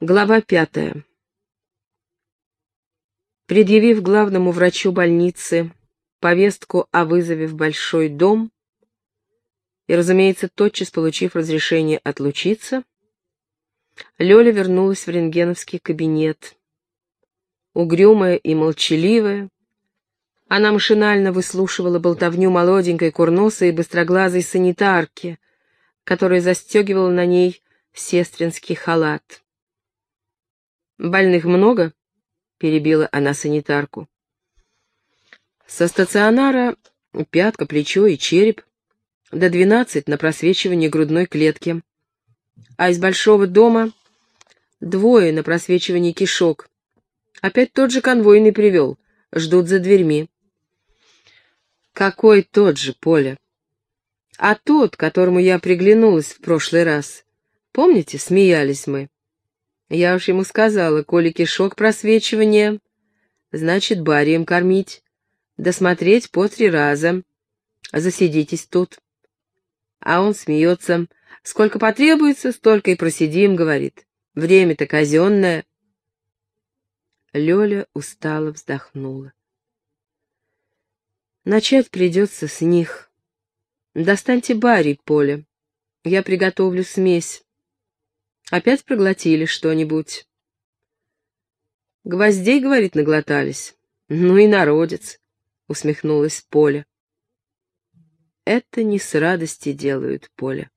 Глава пятая. Предъявив главному врачу больницы повестку о вызове в большой дом и, разумеется, тотчас получив разрешение отлучиться, Лёля вернулась в рентгеновский кабинет. Угрюмая и молчаливая, она машинально выслушивала болтовню молоденькой курносой и быстроглазой санитарки, которая застегивала на ней сестринский халат. «Больных много?» — перебила она санитарку. «Со стационара пятка, плечо и череп, до двенадцать на просвечивание грудной клетки, а из большого дома двое на просвечивание кишок. Опять тот же конвойный привел, ждут за дверьми». «Какой тот же, Поля?» «А тот, которому я приглянулась в прошлый раз. Помните, смеялись мы?» Я уж ему сказала, коли кишок просвечивания, значит, барием кормить. Досмотреть по три раза. Засидитесь тут. А он смеется. Сколько потребуется, столько и просидим, говорит. Время-то казенное. Лёля устало вздохнула. Начать придется с них. Достаньте барий, Поля. Я приготовлю смесь. Опять проглотили что-нибудь. Гвоздей, говорит, наглотались. Ну и народец, усмехнулась Поля. Это не с радости делают, Поля.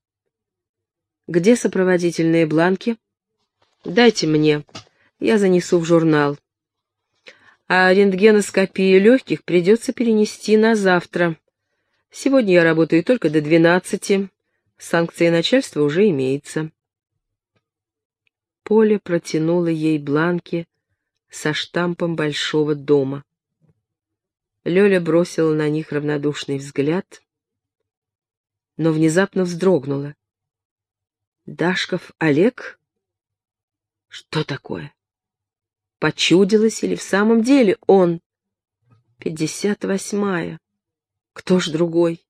Где сопроводительные бланки? Дайте мне, я занесу в журнал. А рентгеноскопию легких придется перенести на завтра. Сегодня я работаю только до двенадцати. Санкция начальства уже имеется. Поля протянула ей бланки со штампом большого дома. Лёля бросила на них равнодушный взгляд, но внезапно вздрогнула. «Дашков Олег? Что такое? Почудилось или в самом деле он? Пятьдесят восьмая. Кто ж другой?»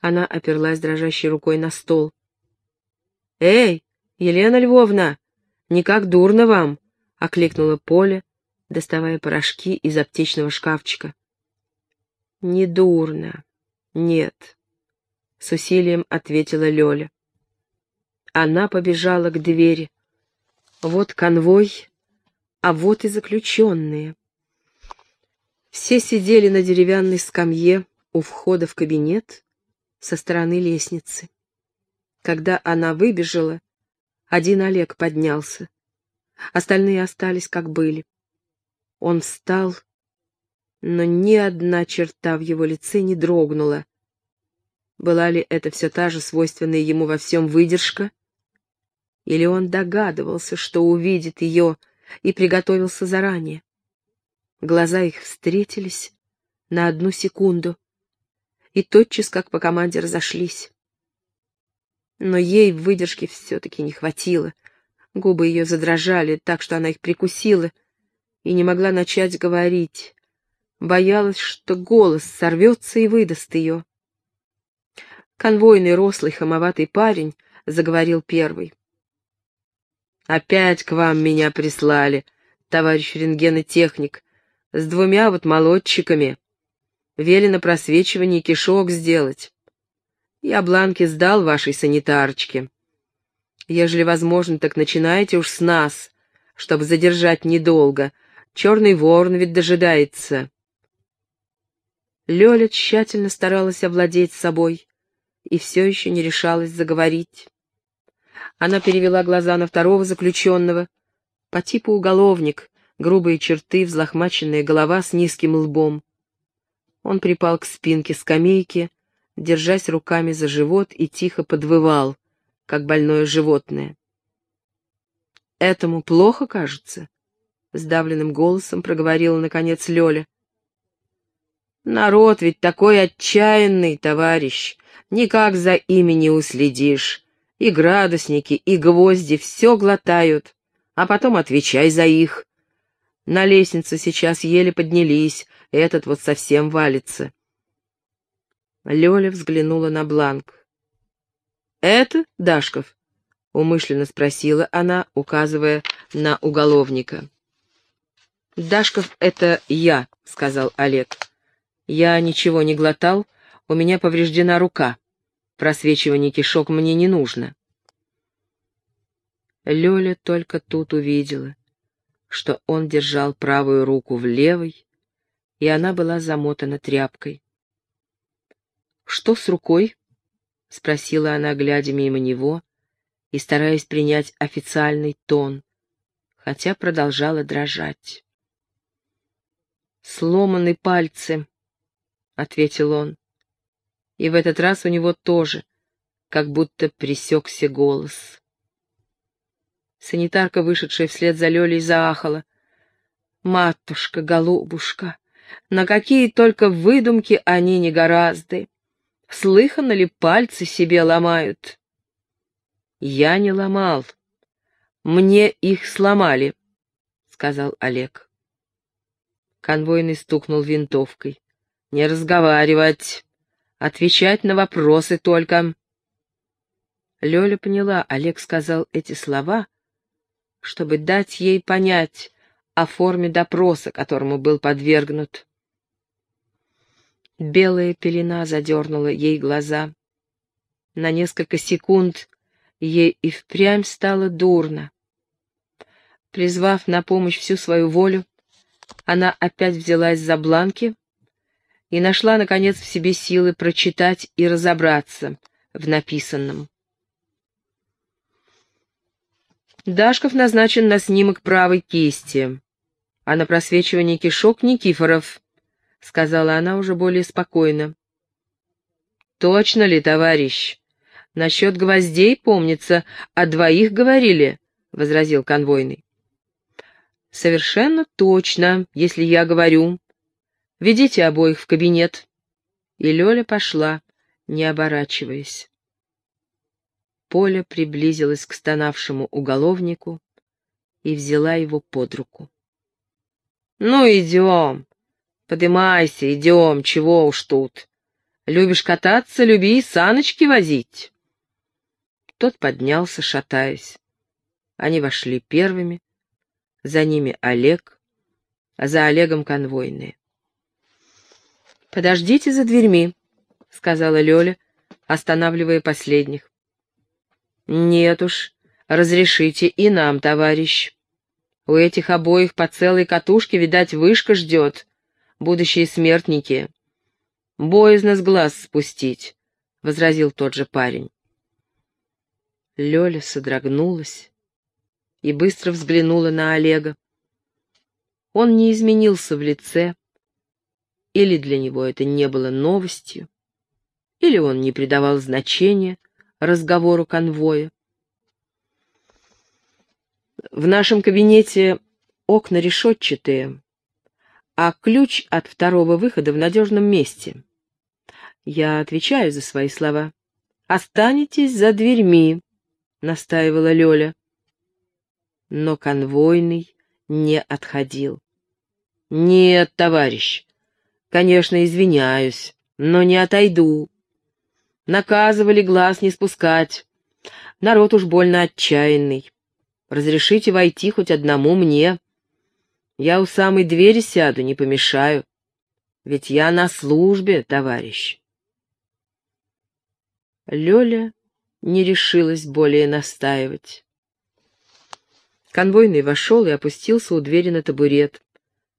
Она оперлась дрожащей рукой на стол. «Эй, «Елена Львовна, никак дурно вам!» — окликнула Поля, доставая порошки из аптечного шкафчика. «Не дурно, нет», — с усилием ответила Лёля. Она побежала к двери. Вот конвой, а вот и заключенные. Все сидели на деревянной скамье у входа в кабинет со стороны лестницы. Когда она выбежала, один Олег поднялся. Остальные остались, как были. Он встал, но ни одна черта в его лице не дрогнула. Была ли это все та же свойственная ему во всем выдержка? Или он догадывался, что увидит ее, и приготовился заранее? Глаза их встретились на одну секунду, и тотчас, как по команде, разошлись но ей выдержки все-таки не хватило. Губы ее задрожали так, что она их прикусила и не могла начать говорить. Боялась, что голос сорвется и выдаст ее. Конвойный, рослый, хамоватый парень заговорил первый. «Опять к вам меня прислали, товарищ рентгенотехник, с двумя вот молодчиками. Велено просвечивание кишок сделать. Я бланки сдал вашей санитарочке. Ежели возможно, так начинайте уж с нас, чтобы задержать недолго. Черный ворон ведь дожидается. Лёля тщательно старалась овладеть собой и все еще не решалась заговорить. Она перевела глаза на второго заключенного, по типу уголовник, грубые черты, взлохмаченная голова с низким лбом. Он припал к спинке скамейки, держась руками за живот и тихо подвывал, как больное животное. «Этому плохо, кажется?» — сдавленным голосом проговорила, наконец, Лёля. «Народ ведь такой отчаянный, товарищ, никак за ими не уследишь. И градусники, и гвозди все глотают, а потом отвечай за их. На лестнице сейчас еле поднялись, этот вот совсем валится. Лёля взглянула на бланк. «Это, Дашков?» — умышленно спросила она, указывая на уголовника. «Дашков — это я», — сказал Олег. «Я ничего не глотал, у меня повреждена рука. Просвечивание кишок мне не нужно». Лёля только тут увидела, что он держал правую руку в левой, и она была замотана тряпкой. «Что с рукой?» — спросила она, глядя мимо него и стараясь принять официальный тон, хотя продолжала дрожать. «Сломаны пальцы», — ответил он. И в этот раз у него тоже, как будто присекся голос. Санитарка, вышедшая вслед за Лёлей, заахала. «Матушка, голубушка, на какие только выдумки они не гораздо! Слыхано ли пальцы себе ломают?» «Я не ломал. Мне их сломали», — сказал Олег. Конвойный стукнул винтовкой. «Не разговаривать, отвечать на вопросы только». Лёля поняла, Олег сказал эти слова, чтобы дать ей понять о форме допроса, которому был подвергнут. Белая пелена задернула ей глаза. На несколько секунд ей и впрямь стало дурно. Призвав на помощь всю свою волю, она опять взялась за бланки и нашла, наконец, в себе силы прочитать и разобраться в написанном. Дашков назначен на снимок правой кисти, а на просвечивание кишок Никифоров, — сказала она уже более спокойно. «Точно ли, товарищ? Насчет гвоздей, помнится, о двоих говорили», — возразил конвойный. «Совершенно точно, если я говорю. Ведите обоих в кабинет». И Лёля пошла, не оборачиваясь. Поля приблизилась к стонавшему уголовнику и взяла его под руку. «Ну, идем. Подымайся, идем, чего уж тут. Любишь кататься, люби саночки возить». Тот поднялся, шатаясь. Они вошли первыми, за ними Олег, а за Олегом конвойные. «Подождите за дверьми», — сказала Лёля, останавливая последних. «Нет уж, разрешите и нам, товарищ. У этих обоих по целой катушке, видать, вышка ждет. Будущие смертники. Боязно с глаз спустить», — возразил тот же парень. Лёля содрогнулась и быстро взглянула на Олега. Он не изменился в лице, или для него это не было новостью, или он не придавал значения, разговору конвоя. В нашем кабинете окна решетчатые, а ключ от второго выхода в надежном месте. Я отвечаю за свои слова. «Останетесь за дверьми», — настаивала Лёля. Но конвойный не отходил. «Нет, товарищ, конечно, извиняюсь, но не отойду. Наказывали глаз не спускать. Народ уж больно отчаянный. Разрешите войти хоть одному мне. Я у самой двери сяду, не помешаю. Ведь я на службе, товарищ. Лёля не решилась более настаивать. Конвойный вошел и опустился у двери на табурет.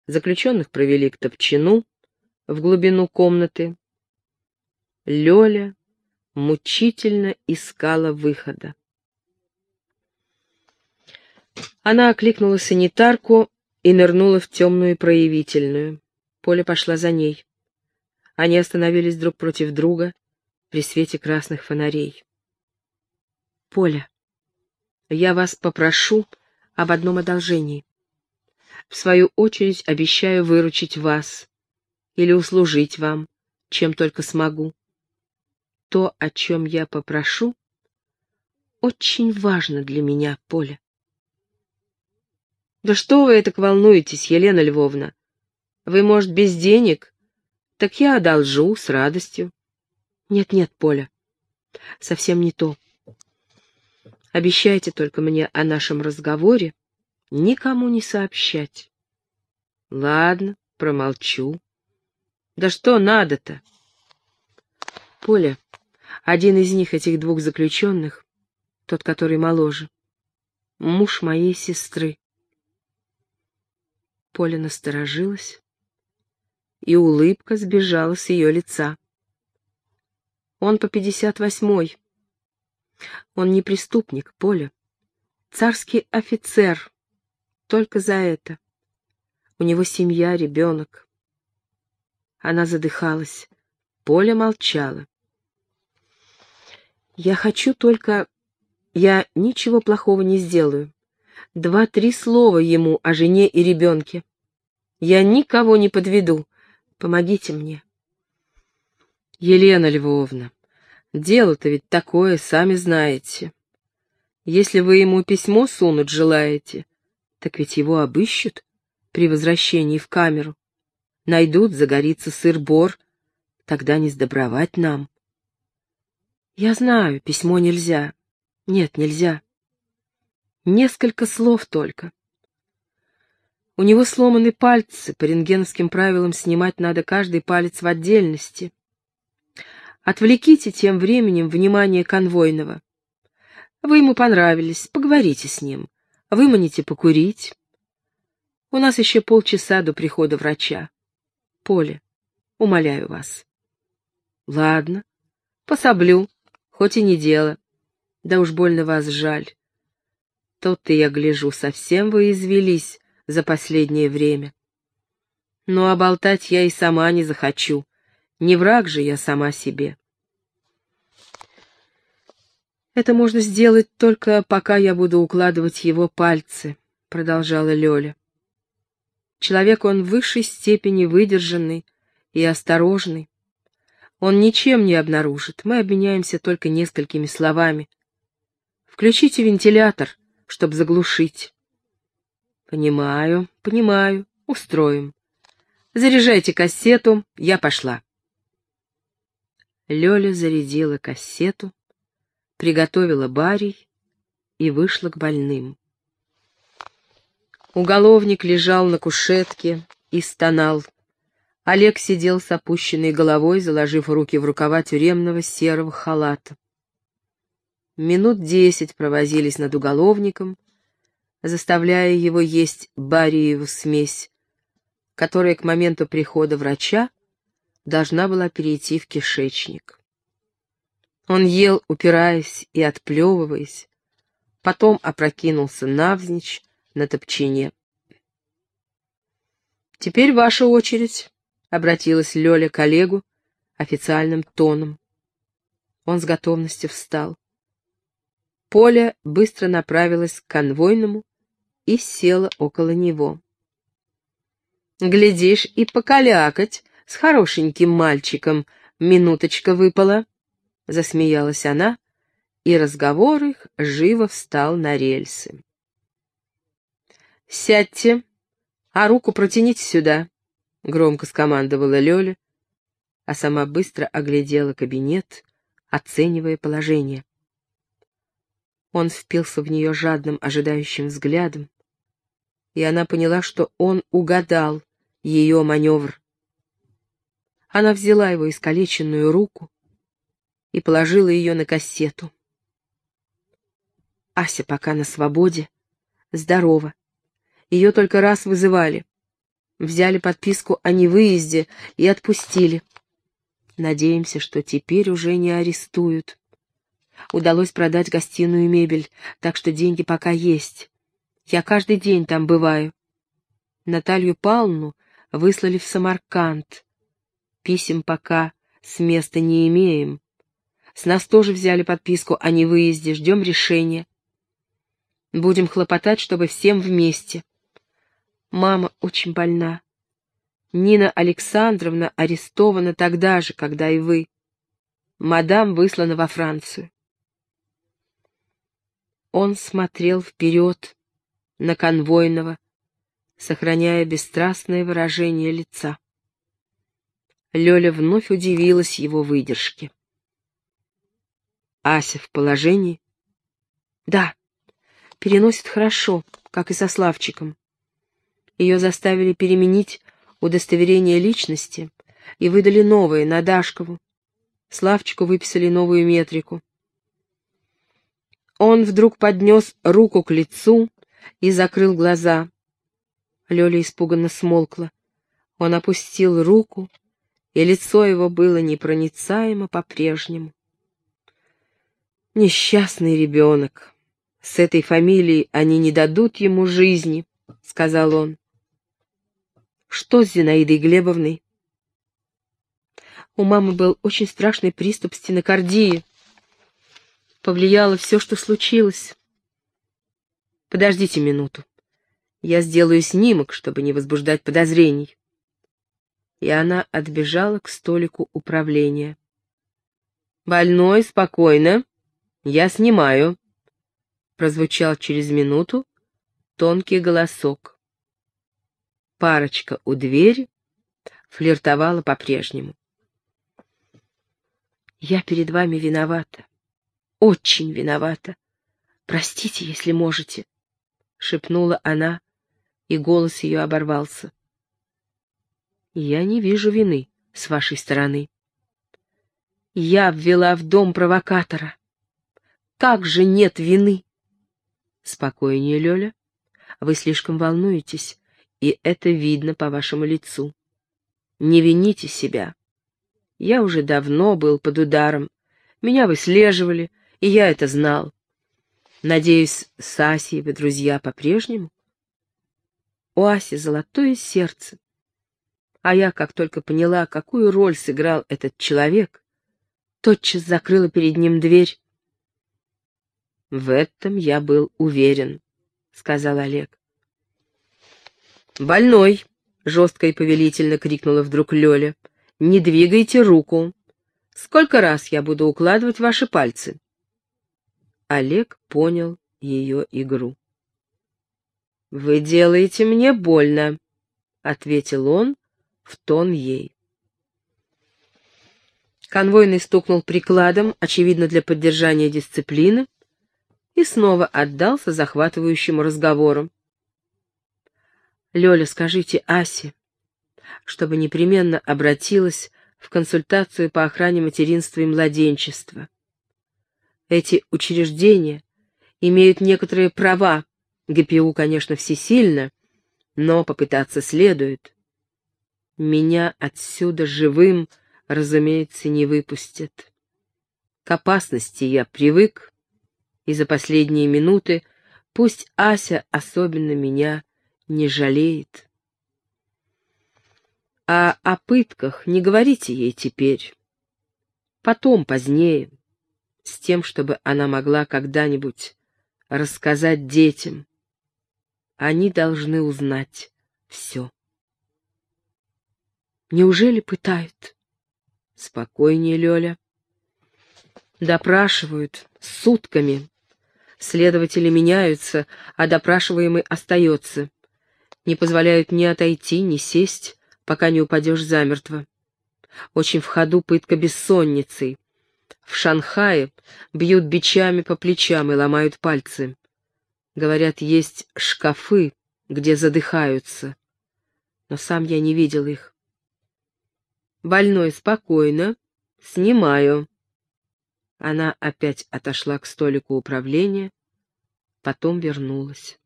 Заключенных провели к топчину в глубину комнаты. Лёля мучительно искала выхода. Она окликнула санитарку и нырнула в темную проявительную. Поля пошла за ней. Они остановились друг против друга при свете красных фонарей. «Поля, я вас попрошу об одном одолжении. В свою очередь обещаю выручить вас или услужить вам, чем только смогу то, о чем я попрошу, очень важно для меня, Поля. Да что вы так волнуетесь, Елена Львовна? Вы, может, без денег? Так я одолжу с радостью. Нет-нет, Поля, совсем не то. Обещайте только мне о нашем разговоре никому не сообщать. Ладно, промолчу. Да что надо-то? Поля, один из них, этих двух заключенных, тот, который моложе, муж моей сестры. Поля насторожилась, и улыбка сбежала с ее лица. Он по пятьдесят восьмой. Он не преступник, Поля. Царский офицер. Только за это. У него семья, ребенок. Она задыхалась. Поля молчала. «Я хочу только... Я ничего плохого не сделаю. Два-три слова ему о жене и ребенке. Я никого не подведу. Помогите мне». «Елена Львовна, дело-то ведь такое, сами знаете. Если вы ему письмо сунуть желаете, так ведь его обыщут при возвращении в камеру. Найдут, загорится сыр-бор, тогда не сдобровать нам. Я знаю, письмо нельзя. Нет, нельзя. Несколько слов только. У него сломаны пальцы, по рентгеновским правилам снимать надо каждый палец в отдельности. Отвлеките тем временем внимание конвойного. Вы ему понравились, поговорите с ним, выманите покурить. У нас еще полчаса до прихода врача. Поле, умоляю вас. Ладно, пособлю, хоть и не дело. Да уж больно вас жаль. Тот-то я гляжу, совсем вы извелись за последнее время. Ну, а болтать я и сама не захочу. Не враг же я сама себе. Это можно сделать только пока я буду укладывать его пальцы, продолжала Лёля. Человек он в высшей степени выдержанный и осторожный. Он ничем не обнаружит, мы обменяемся только несколькими словами. Включите вентилятор, чтобы заглушить. Понимаю, понимаю, устроим. Заряжайте кассету, я пошла. Лёля зарядила кассету, приготовила барий и вышла к больным. Уголовник лежал на кушетке и стонал. Олег сидел с опущенной головой, заложив руки в рукава тюремного серого халата. Минут десять провозились над уголовником, заставляя его есть бариеву смесь, которая к моменту прихода врача должна была перейти в кишечник. Он ел, упираясь и отплевываясь, потом опрокинулся навзничь, на топчине. «Теперь ваша очередь», — обратилась Лёля к Олегу официальным тоном. Он с готовностью встал. Поля быстро направилась к конвойному и села около него. «Глядишь, и покалякать с хорошеньким мальчиком минуточка выпала», — засмеялась она, и разговор их живо встал на рельсы. «Сядьте, а руку протяните сюда», — громко скомандовала Лёля, а сама быстро оглядела кабинет, оценивая положение. Он впился в нее жадным, ожидающим взглядом, и она поняла, что он угадал ее маневр. Она взяла его искалеченную руку и положила ее на кассету. Ася пока на свободе, здорова, ее только раз вызывали. Взяли подписку о невыезде и отпустили. Надеемся, что теперь уже не арестуют. Удалось продать гостиную мебель, так что деньги пока есть. Я каждый день там бываю. Наталью Павловну выслали в Самарканд. Писем пока с места не имеем. С нас тоже взяли подписку о невыезде, ждем решения. Будем хлопотать, чтобы всем вместе. Мама очень больна. Нина Александровна арестована тогда же, когда и вы. Мадам выслана во Францию. Он смотрел вперед на конвойного, сохраняя бесстрастное выражение лица. Лёля вновь удивилась его выдержке. Ася в положении? Да, переносит хорошо, как и со Славчиком. Ее заставили переменить удостоверение личности и выдали новое на Дашкову. Славчику выписали новую метрику. Он вдруг поднес руку к лицу и закрыл глаза. Лёля испуганно смолкла. Он опустил руку, и лицо его было непроницаемо по-прежнему. Несчастный ребенок. С этой фамилией они не дадут ему жизни, — сказал он. Что с Зинаидой Глебовной? У мамы был очень страшный приступ стенокардии. Повлияло все, что случилось. Подождите минуту. Я сделаю снимок, чтобы не возбуждать подозрений. И она отбежала к столику управления. «Больной, спокойно. Я снимаю», — прозвучал через минуту тонкий голосок. Парочка у двери флиртовала по-прежнему. «Я перед вами виновата. Очень виновата. Простите, если можете», — шепнула она, и голос ее оборвался. «Я не вижу вины с вашей стороны. Я ввела в дом провокатора. Как же нет вины?» «Спокойнее, Лёля. Вы слишком волнуетесь и это видно по вашему лицу. Не вините себя. Я уже давно был под ударом. Меня выслеживали, и я это знал. Надеюсь, с Асей вы друзья по-прежнему? У Аси золотое сердце. А я, как только поняла, какую роль сыграл этот человек, тотчас закрыла перед ним дверь. В этом я был уверен, — сказал Олег. «Больной!» — жестко и повелительно крикнула вдруг Лёля. «Не двигайте руку! Сколько раз я буду укладывать ваши пальцы?» Олег понял ее игру. «Вы делаете мне больно», — ответил он в тон ей. Конвойный стукнул прикладом, очевидно, для поддержания дисциплины, и снова отдался захватывающему разговору. Лёля, скажите Асе, чтобы непременно обратилась в консультацию по охране материнства и младенчества. Эти учреждения имеют некоторые права, ГПУ, конечно, всесильно, но попытаться следует. Меня отсюда живым, разумеется, не выпустят. К опасности я привык, и за последние минуты пусть Ася особенно меня не жалеет. А о пытках не говорите ей теперь. Потом, позднее, с тем, чтобы она могла когда-нибудь рассказать детям. Они должны узнать все. Неужели пытают? Спокойнее, Лёля. Допрашивают сутками. Следователи меняются, а допрашиваемый остается не позволяют ни отойти, ни сесть, пока не упадешь замертво. Очень в ходу пытка бессонницей. В Шанхае бьют бичами по плечам и ломают пальцы. Говорят, есть шкафы, где задыхаются. Но сам я не видел их. Больной спокойно. Снимаю. Она опять отошла к столику управления, потом вернулась.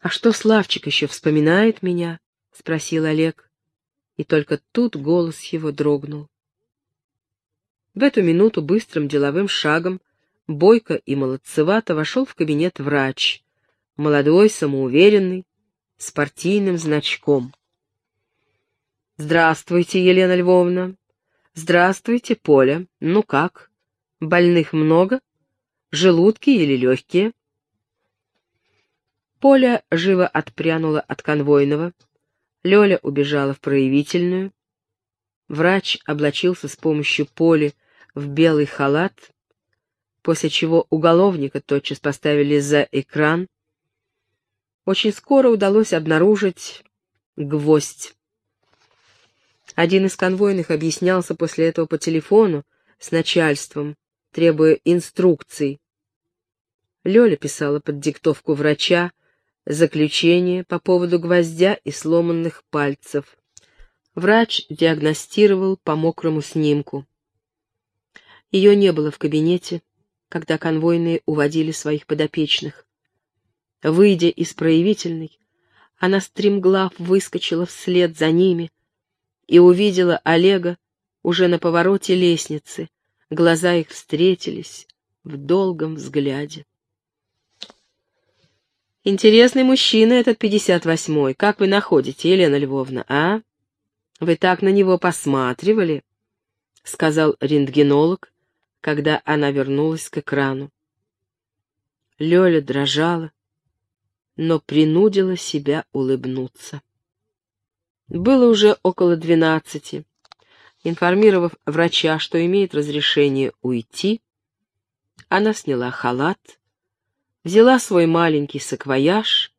«А что Славчик еще вспоминает меня?» — спросил Олег. И только тут голос его дрогнул. В эту минуту быстрым деловым шагом, бойко и молодцевато вошел в кабинет врач, молодой, самоуверенный, с партийным значком. «Здравствуйте, Елена Львовна!» «Здравствуйте, Поля! Ну как? Больных много? Желудки или легкие?» Поля живо отпрянула от конвойного. Лёля убежала в проявительную. Врач облачился с помощью Поли в белый халат, после чего уголовника тотчас поставили за экран. Очень скоро удалось обнаружить гвоздь. Один из конвойных объяснялся после этого по телефону с начальством, требуя инструкций. Лёля писала под диктовку врача заключение по поводу гвоздя и сломанных пальцев. Врач диагностировал по мокрому снимку. Ее не было в кабинете, когда конвойные уводили своих подопечных. Выйдя из проявительной, она стремглав выскочила вслед за ними и увидела Олега уже на повороте лестницы. Глаза их встретились в долгом взгляде. Интересный мужчина этот пятьдесят восьмой. Как вы находите, Елена Львовна, а? Вы так на него посматривали? Сказал рентгенолог, когда она вернулась к экрану. Лёля дрожала, но принудила себя улыбнуться. Было уже около двенадцати. Информировав врача, что имеет разрешение уйти, она сняла халат, взяла свой маленький саквояж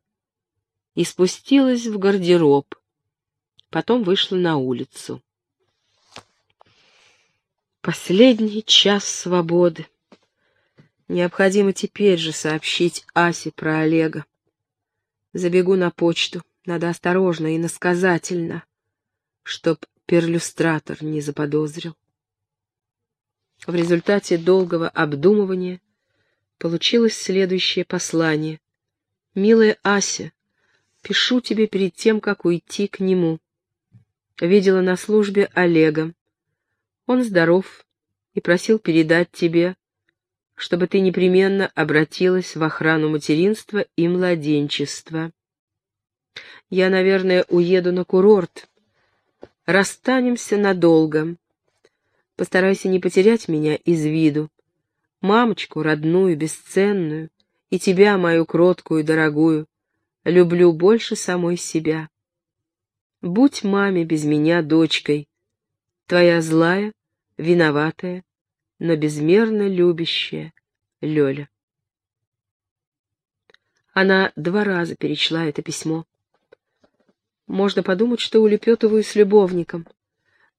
и спустилась в гардероб, потом вышла на улицу. Последний час свободы. Необходимо теперь же сообщить Асе про Олега. Забегу на почту, надо осторожно и насказательно, чтоб перлюстратор не заподозрил. В результате долгого обдумывания получилось следующее послание. «Милая Ася, пишу тебе перед тем, как уйти к нему. Видела на службе Олега. Он здоров и просил передать тебе, чтобы ты непременно обратилась в охрану материнства и младенчества. Я, наверное, уеду на курорт. Расстанемся надолго. Постарайся не потерять меня из виду мамочку родную, бесценную, и тебя, мою кроткую, дорогую, люблю больше самой себя. Будь маме без меня дочкой, твоя злая, виноватая, но безмерно любящая Лёля. Она два раза перечла это письмо. Можно подумать, что улепетываю с любовником.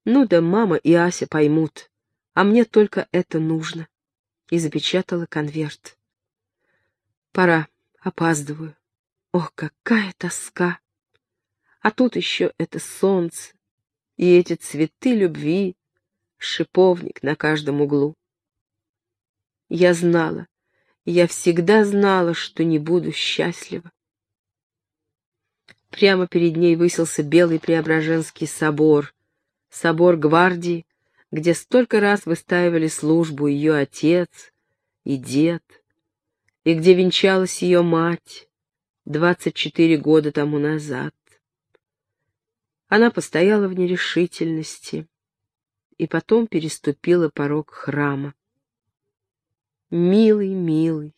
Ну да мама и Ася поймут, а мне только это нужно и запечатала конверт. Пора, опаздываю. Ох, какая тоска! А тут еще это солнце и эти цветы любви, шиповник на каждом углу. Я знала, я всегда знала, что не буду счастлива. Прямо перед ней высился белый Преображенский собор, собор гвардии, где столько раз выстаивали службу ее отец и дед, и где венчалась ее мать двадцать четыре года тому назад. Она постояла в нерешительности и потом переступила порог храма. Милый, милый,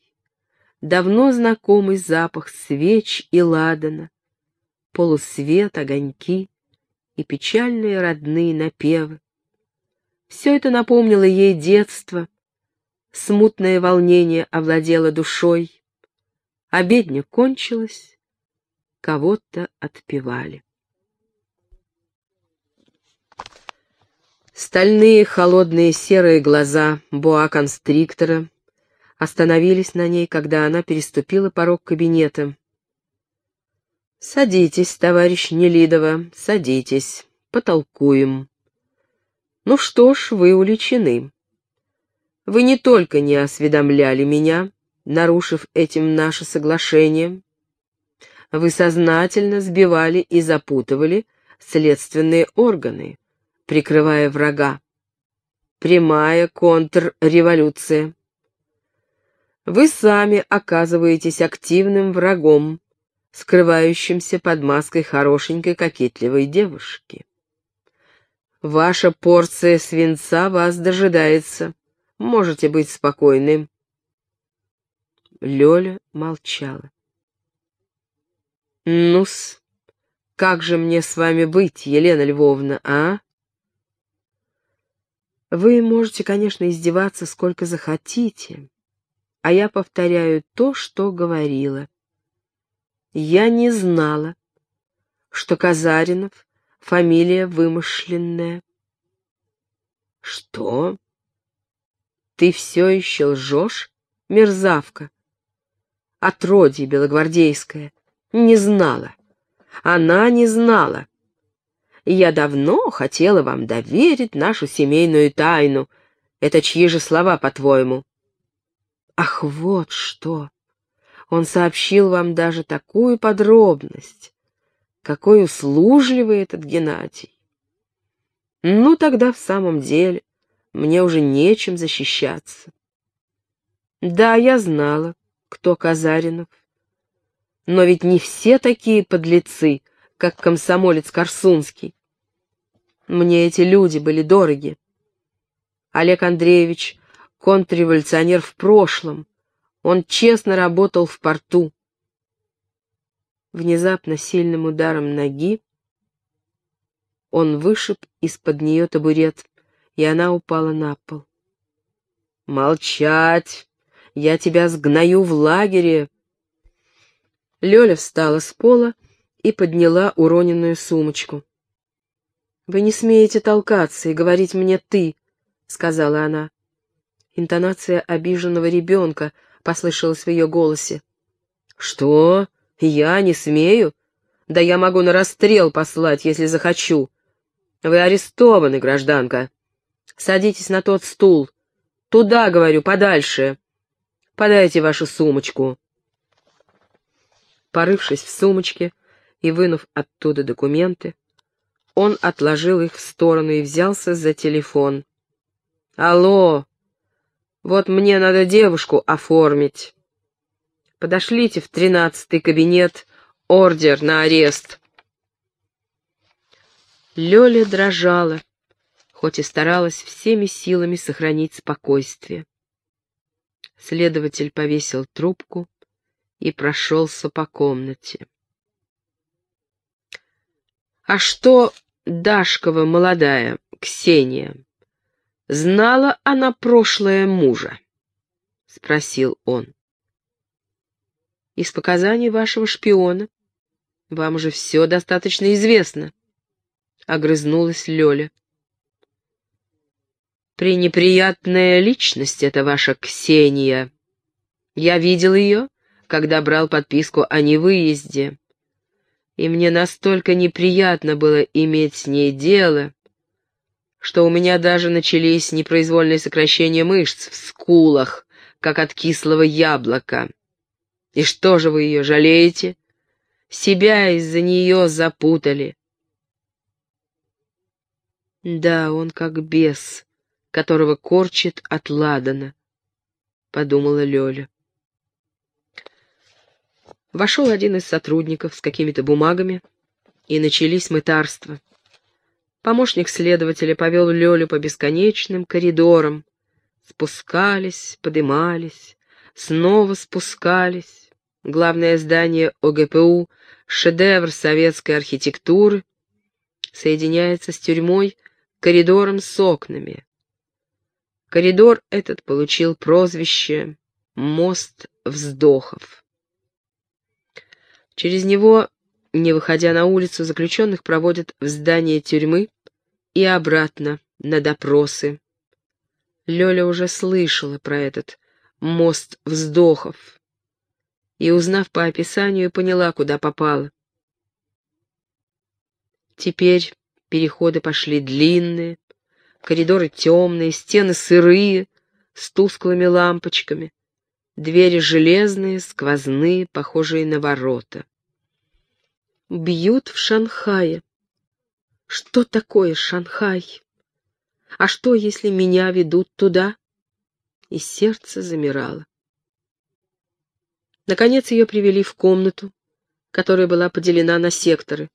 давно знакомый запах свеч и ладана, полусвет, огоньки и печальные родные напевы, все это напомнило ей детство. Смутное волнение овладело душой. Обедня кончилась, кого-то отпевали. Стальные холодные серые глаза боа-констриктора остановились на ней, когда она переступила порог кабинета. «Садитесь, товарищ Нелидова, садитесь, потолкуем». Ну что ж, вы уличены. Вы не только не осведомляли меня, нарушив этим наше соглашение, вы сознательно сбивали и запутывали следственные органы, прикрывая врага. Прямая контрреволюция. Вы сами оказываетесь активным врагом, скрывающимся под маской хорошенькой кокетливой девушки. Ваша порция свинца вас дожидается. Можете быть спокойны. Лёля молчала. Ну-с, как же мне с вами быть, Елена Львовна, а? Вы можете, конечно, издеваться сколько захотите, а я повторяю то, что говорила. Я не знала, что Казаринов Фамилия вымышленная. Что? Ты все еще лжешь, мерзавка? Отродье белогвардейское. Не знала. Она не знала. Я давно хотела вам доверить нашу семейную тайну. Это чьи же слова, по-твоему? Ах, вот что! Он сообщил вам даже такую подробность. Какой услужливый этот Геннадий. Ну, тогда в самом деле мне уже нечем защищаться. Да, я знала, кто Казаринов. Но ведь не все такие подлецы, как комсомолец Корсунский. Мне эти люди были дороги. Олег Андреевич — контрреволюционер в прошлом. Он честно работал в порту. Внезапно сильным ударом ноги он вышиб из-под нее табурет, и она упала на пол. «Молчать! Я тебя сгною в лагере!» Лёля встала с пола и подняла уроненную сумочку. «Вы не смеете толкаться и говорить мне «ты», — сказала она. Интонация обиженного ребенка послышалась в ее голосе. «Что? Я не смею? Да я могу на расстрел послать, если захочу. Вы арестованы, гражданка. Садитесь на тот стул. Туда, говорю, подальше. Подайте вашу сумочку. Порывшись в сумочке и вынув оттуда документы, он отложил их в сторону и взялся за телефон. «Алло! Вот мне надо девушку оформить. Подошлите в тринадцатый кабинет ордер на арест». Лёля дрожала, хоть и старалась всеми силами сохранить спокойствие. Следователь повесил трубку и прошелся по комнате. «А что Дашкова молодая, Ксения? Знала она прошлое мужа?» — спросил он. «Из показаний вашего шпиона. Вам же все достаточно известно огрызнулась Лёля. «Пренеприятная личность эта ваша Ксения. Я видел ее, когда брал подписку о невыезде, и мне настолько неприятно было иметь с ней дело, что у меня даже начались непроизвольные сокращения мышц в скулах, как от кислого яблока. И что же вы ее жалеете? Себя из-за нее запутали. Да, он как бес, которого корчит от ладана, — подумала Лёля. Вошел один из сотрудников с какими-то бумагами, и начались мытарства. Помощник следователя повел Лёлю по бесконечным коридорам. Спускались, подымались, снова спускались. Главное здание ОГПУ, шедевр советской архитектуры, соединяется с тюрьмой коридором с окнами. Коридор этот получил прозвище «Мост вздохов». Через него, не выходя на улицу, заключенных проводят в здание тюрьмы и обратно на допросы. Лёля уже слышала про этот «мост вздохов» и, узнав по описанию, поняла, куда попала. Теперь Переходы пошли длинные, коридоры темные, стены сырые, с тусклыми лампочками, двери железные, сквозные, похожие на ворота. Бьют в Шанхае. Что такое Шанхай? А что, если меня ведут туда? И сердце замирало. Наконец ее привели в комнату, которая была поделена на секторы.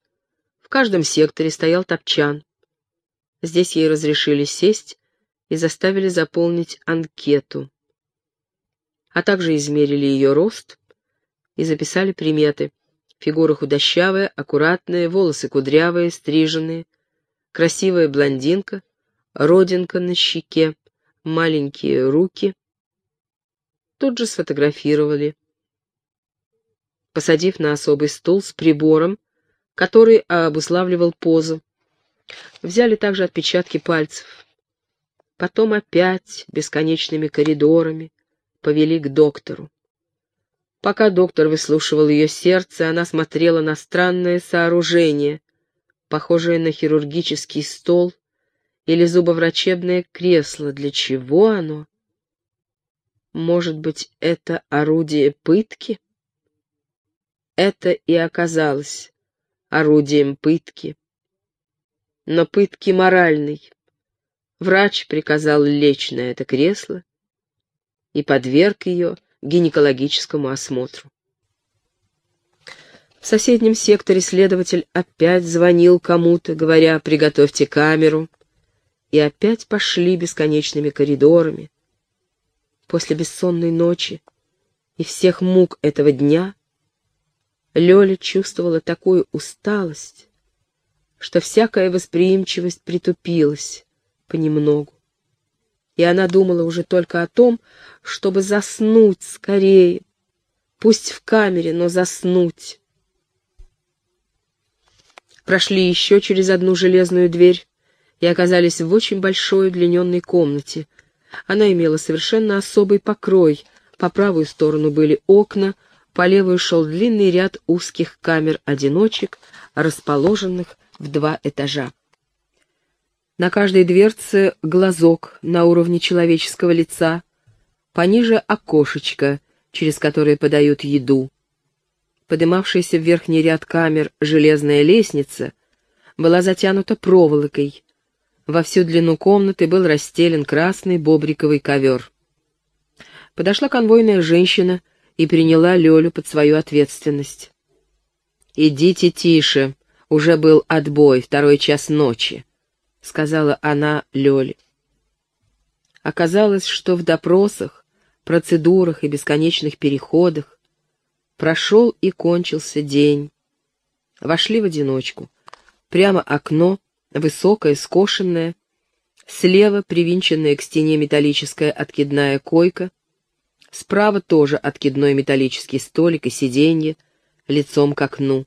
В каждом секторе стоял топчан. Здесь ей разрешили сесть и заставили заполнить анкету. А также измерили ее рост и записали приметы. Фигура худощавая, аккуратная, волосы кудрявые, стриженные, красивая блондинка, родинка на щеке, маленькие руки. Тут же сфотографировали. Посадив на особый стул с прибором, который обуславливал позу. Взяли также отпечатки пальцев. Потом опять бесконечными коридорами повели к доктору. Пока доктор выслушивал ее сердце, она смотрела на странное сооружение, похожее на хирургический стол или зубоврачебное кресло. Для чего оно? Может быть, это орудие пытки? Это и оказалось орудием пытки. Но пытки моральной. Врач приказал лечь на это кресло и подверг ее гинекологическому осмотру. В соседнем секторе следователь опять звонил кому-то, говоря «приготовьте камеру», и опять пошли бесконечными коридорами. После бессонной ночи и всех мук этого дня Лёля чувствовала такую усталость, что всякая восприимчивость притупилась понемногу. И она думала уже только о том, чтобы заснуть скорее, пусть в камере, но заснуть. Прошли еще через одну железную дверь и оказались в очень большой удлиненной комнате. Она имела совершенно особый покрой. По правую сторону были окна, по левую шел длинный ряд узких камер-одиночек, расположенных в два этажа. На каждой дверце глазок на уровне человеческого лица, пониже окошечко, через которое подают еду. Подымавшаяся в верхний ряд камер железная лестница была затянута проволокой. Во всю длину комнаты был расстелен красный бобриковый ковер. Подошла конвойная женщина и приняла Лёлю под свою ответственность. «Идите тише, уже был отбой, второй час ночи», — сказала она Лёле. Оказалось, что в допросах, процедурах и бесконечных переходах прошел и кончился день. Вошли в одиночку. Прямо окно, высокое, скошенное, слева привинченная к стене металлическая откидная койка, справа тоже откидной металлический столик и сиденье, лицом к окну.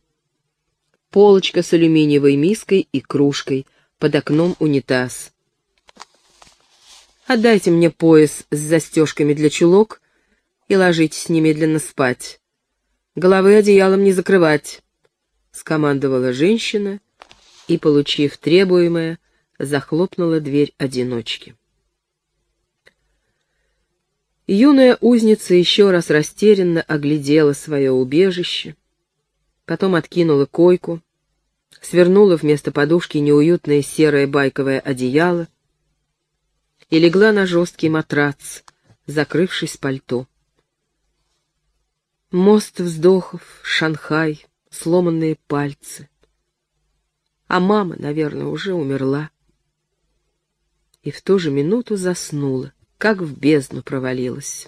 Полочка с алюминиевой миской и кружкой — под окном унитаз. «Отдайте мне пояс с застежками для чулок и ложитесь немедленно спать. Головы одеялом не закрывать», — скомандовала женщина и, получив требуемое, захлопнула дверь одиночки. Юная узница еще раз растерянно оглядела свое убежище, потом откинула койку, свернула вместо подушки неуютное серое байковое одеяло и легла на жесткий матрац, закрывшись пальто. Мост вздохов, Шанхай, сломанные пальцы. А мама, наверное, уже умерла. И в ту же минуту заснула, как в бездну провалилась.